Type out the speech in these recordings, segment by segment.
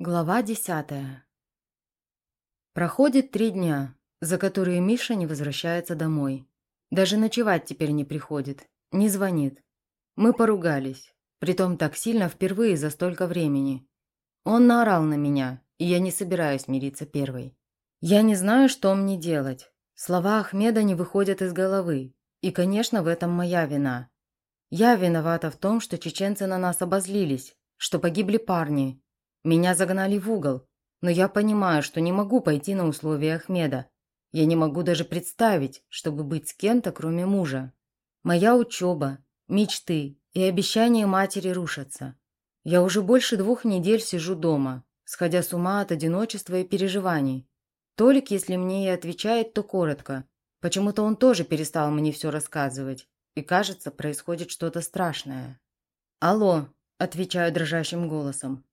Глава десятая. Проходит три дня, за которые Миша не возвращается домой. Даже ночевать теперь не приходит, не звонит. Мы поругались, притом так сильно впервые за столько времени. Он наорал на меня, и я не собираюсь мириться первой. Я не знаю, что мне делать. Слова Ахмеда не выходят из головы, и, конечно, в этом моя вина. Я виновата в том, что чеченцы на нас обозлились, что погибли парни, меня загнали в угол, но я понимаю, что не могу пойти на условия Ахмеда. Я не могу даже представить, чтобы быть с кем-то, кроме мужа. Моя учеба, мечты и обещания матери рушатся. Я уже больше двух недель сижу дома, сходя с ума от одиночества и переживаний. Толик, если мне и отвечает, то коротко. Почему-то он тоже перестал мне все рассказывать. И кажется, происходит что-то страшное. «Алло», – отвечаю дрожащим голосом.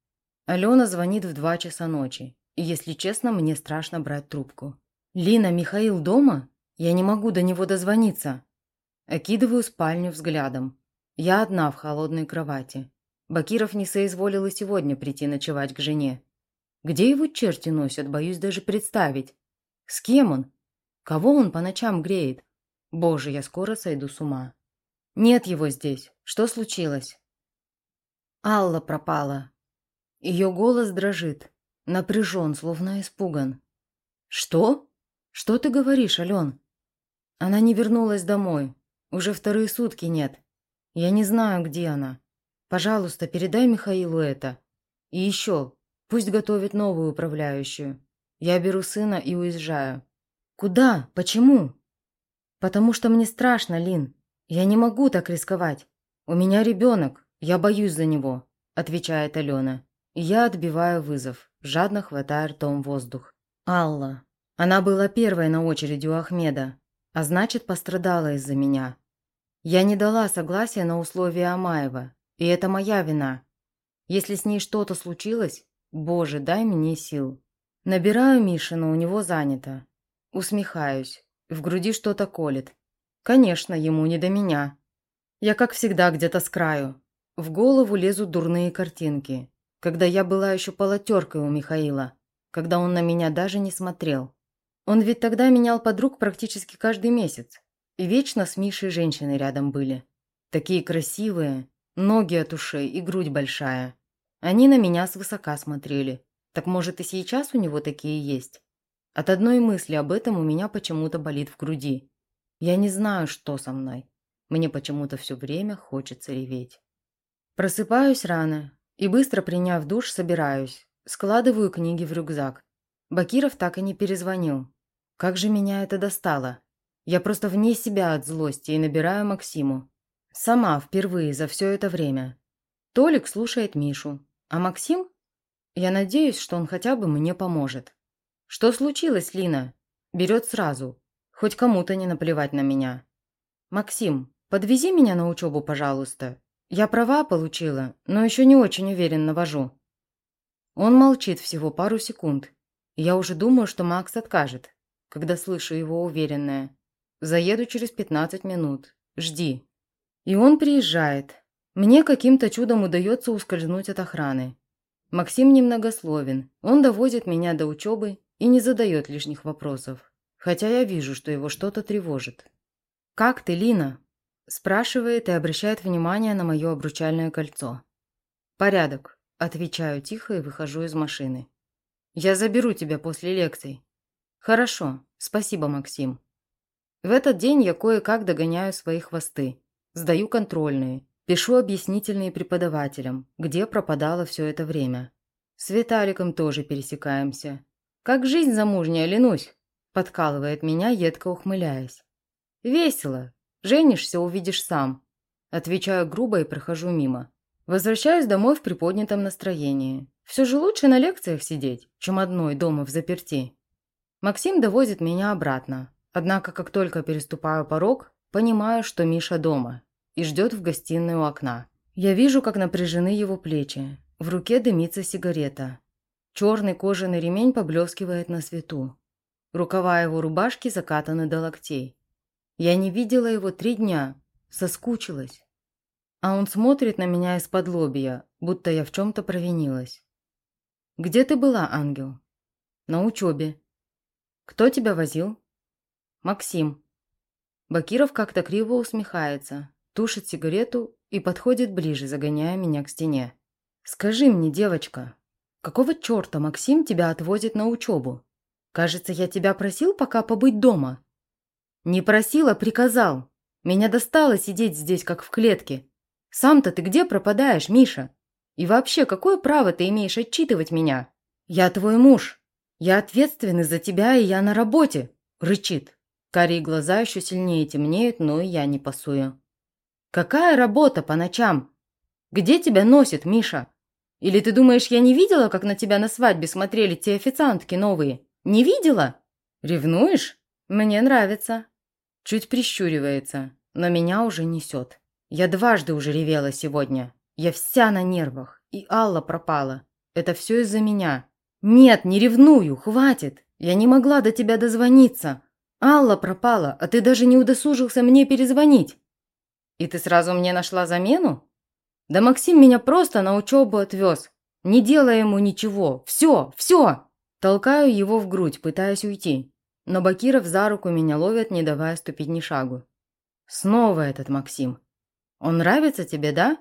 Алена звонит в два часа ночи, если честно, мне страшно брать трубку. «Лина, Михаил дома? Я не могу до него дозвониться». Окидываю спальню взглядом. Я одна в холодной кровати. Бакиров не соизволил и сегодня прийти ночевать к жене. Где его черти носят, боюсь даже представить. С кем он? Кого он по ночам греет? Боже, я скоро сойду с ума. Нет его здесь. Что случилось? Алла пропала. Ее голос дрожит, напряжен, словно испуган. «Что? Что ты говоришь, Ален?» Она не вернулась домой. Уже вторые сутки нет. Я не знаю, где она. Пожалуйста, передай Михаилу это. И еще, пусть готовит новую управляющую. Я беру сына и уезжаю. Куда? Почему? Потому что мне страшно, Лин. Я не могу так рисковать. У меня ребенок. Я боюсь за него, отвечает Алена. Я отбиваю вызов, жадно хватая ртом воздух. Алла. Она была первой на очереди у Ахмеда, а значит, пострадала из-за меня. Я не дала согласия на условия Амаева, и это моя вина. Если с ней что-то случилось, боже, дай мне сил. Набираю Мишина, у него занято. Усмехаюсь. В груди что-то колет. Конечно, ему не до меня. Я, как всегда, где-то с краю. В голову лезут дурные картинки когда я была еще полотеркой у Михаила, когда он на меня даже не смотрел. Он ведь тогда менял подруг практически каждый месяц. И вечно с Мишей женщины рядом были. Такие красивые, ноги от ушей и грудь большая. Они на меня свысока смотрели. Так может и сейчас у него такие есть? От одной мысли об этом у меня почему-то болит в груди. Я не знаю, что со мной. Мне почему-то все время хочется реветь. Просыпаюсь рано, и быстро приняв душ, собираюсь. Складываю книги в рюкзак. Бакиров так и не перезвонил. Как же меня это достало. Я просто вне себя от злости и набираю Максиму. Сама впервые за все это время. Толик слушает Мишу. А Максим? Я надеюсь, что он хотя бы мне поможет. Что случилось, Лина? Берет сразу. Хоть кому-то не наплевать на меня. Максим, подвези меня на учебу, пожалуйста. Я права получила, но еще не очень уверенно вожу. Он молчит всего пару секунд. Я уже думаю, что Макс откажет, когда слышу его уверенное. Заеду через 15 минут. Жди. И он приезжает. Мне каким-то чудом удается ускользнуть от охраны. Максим немногословен. Он доводит меня до учебы и не задает лишних вопросов. Хотя я вижу, что его что-то тревожит. «Как ты, Лина?» Спрашивает и обращает внимание на мое обручальное кольцо. «Порядок», – отвечаю тихо и выхожу из машины. «Я заберу тебя после лекций». «Хорошо, спасибо, Максим». В этот день я кое-как догоняю свои хвосты, сдаю контрольные, пишу объяснительные преподавателям, где пропадало все это время. С Виталиком тоже пересекаемся. «Как жизнь замужняя, ленусь!» – подкалывает меня, едко ухмыляясь. «Весело, Женишься, увидишь сам. Отвечаю грубо и прохожу мимо. Возвращаюсь домой в приподнятом настроении. Все же лучше на лекциях сидеть, чем одной дома в заперти. Максим довозит меня обратно. Однако, как только переступаю порог, понимаю, что Миша дома и ждет в гостиной у окна. Я вижу, как напряжены его плечи. В руке дымится сигарета. Черный кожаный ремень поблескивает на свету. Рукава его рубашки закатаны до локтей. Я не видела его три дня, соскучилась. А он смотрит на меня из-под лобья, будто я в чем-то провинилась. «Где ты была, ангел?» «На учебе». «Кто тебя возил?» «Максим». Бакиров как-то криво усмехается, тушит сигарету и подходит ближе, загоняя меня к стене. «Скажи мне, девочка, какого черта Максим тебя отвозит на учебу? Кажется, я тебя просил пока побыть дома». «Не просил, а приказал. Меня достало сидеть здесь, как в клетке. Сам-то ты где пропадаешь, Миша? И вообще, какое право ты имеешь отчитывать меня? Я твой муж. Я ответственный за тебя, и я на работе!» – рычит. Карие глаза еще сильнее темнеют, но и я не пасую. «Какая работа по ночам? Где тебя носит, Миша? Или ты думаешь, я не видела, как на тебя на свадьбе смотрели те официантки новые? Не видела? Ревнуешь? Мне нравится». Чуть прищуривается, но меня уже несет. Я дважды уже ревела сегодня. Я вся на нервах. И Алла пропала. Это все из-за меня. Нет, не ревную, хватит. Я не могла до тебя дозвониться. Алла пропала, а ты даже не удосужился мне перезвонить. И ты сразу мне нашла замену? Да Максим меня просто на учебу отвез. Не делая ему ничего. Все, все. Толкаю его в грудь, пытаясь уйти. Но Бакиров за руку меня ловит, не давая ступить ни шагу. Снова этот Максим. Он нравится тебе, да?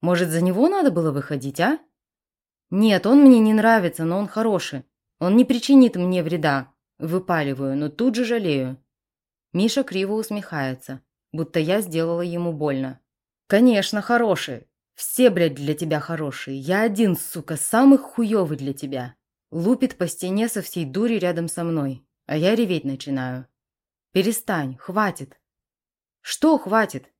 Может, за него надо было выходить, а? Нет, он мне не нравится, но он хороший. Он не причинит мне вреда. Выпаливаю, но тут же жалею. Миша криво усмехается, будто я сделала ему больно. Конечно, хороший. Все, блядь, для тебя хорошие. Я один, сука, самый хуёвый для тебя. Лупит по стене со всей дури рядом со мной, а я реветь начинаю. Перестань, хватит. Что хватит?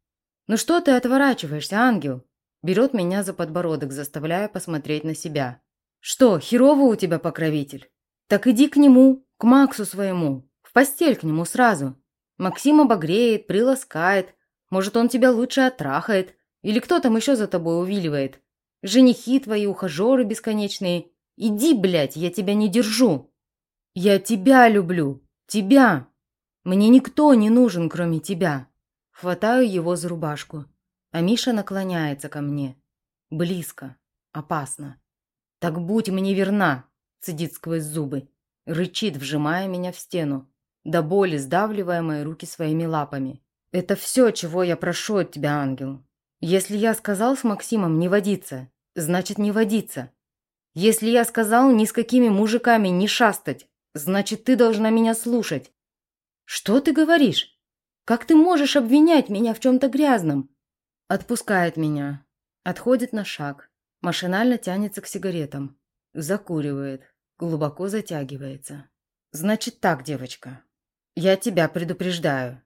Ну что ты отворачиваешься, ангел? Берет меня за подбородок, заставляя посмотреть на себя. Что, херово у тебя покровитель? Так иди к нему, к Максу своему, в постель к нему сразу. Максим обогреет, приласкает. Может, он тебя лучше оттрахает. Или кто там еще за тобой увиливает. Женихи твои, ухажеры бесконечные. Иди, блядь, я тебя не держу. Я тебя люблю. Тебя. Мне никто не нужен, кроме тебя. Хватаю его за рубашку. А Миша наклоняется ко мне. Близко. Опасно. «Так будь мне верна!» Цедит сквозь зубы. Рычит, вжимая меня в стену, до боли сдавливая мои руки своими лапами. «Это все, чего я прошу от тебя, ангел. Если я сказал с Максимом не водиться, значит не водиться. Если я сказал ни с какими мужиками не шастать, значит ты должна меня слушать. Что ты говоришь? Как ты можешь обвинять меня в чем-то грязном?» Отпускает меня. Отходит на шаг. Машинально тянется к сигаретам. Закуривает глубоко затягивается. «Значит так, девочка, я тебя предупреждаю.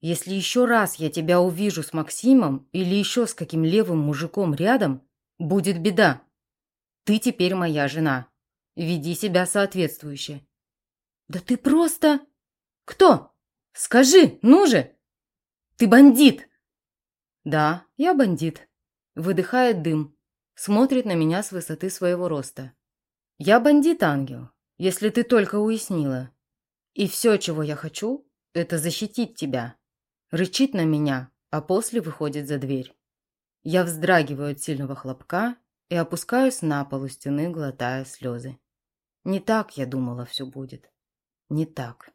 Если еще раз я тебя увижу с Максимом или еще с каким левым мужиком рядом, будет беда. Ты теперь моя жена. Веди себя соответствующе». «Да ты просто...» «Кто? Скажи, ну же!» «Ты бандит!» «Да, я бандит». Выдыхает дым. Смотрит на меня с высоты своего роста. Я бандит-ангел, если ты только уяснила. И все, чего я хочу, это защитить тебя. Рычит на меня, а после выходит за дверь. Я вздрагиваю от сильного хлопка и опускаюсь на пол у стены, глотая слезы. Не так я думала все будет. Не так.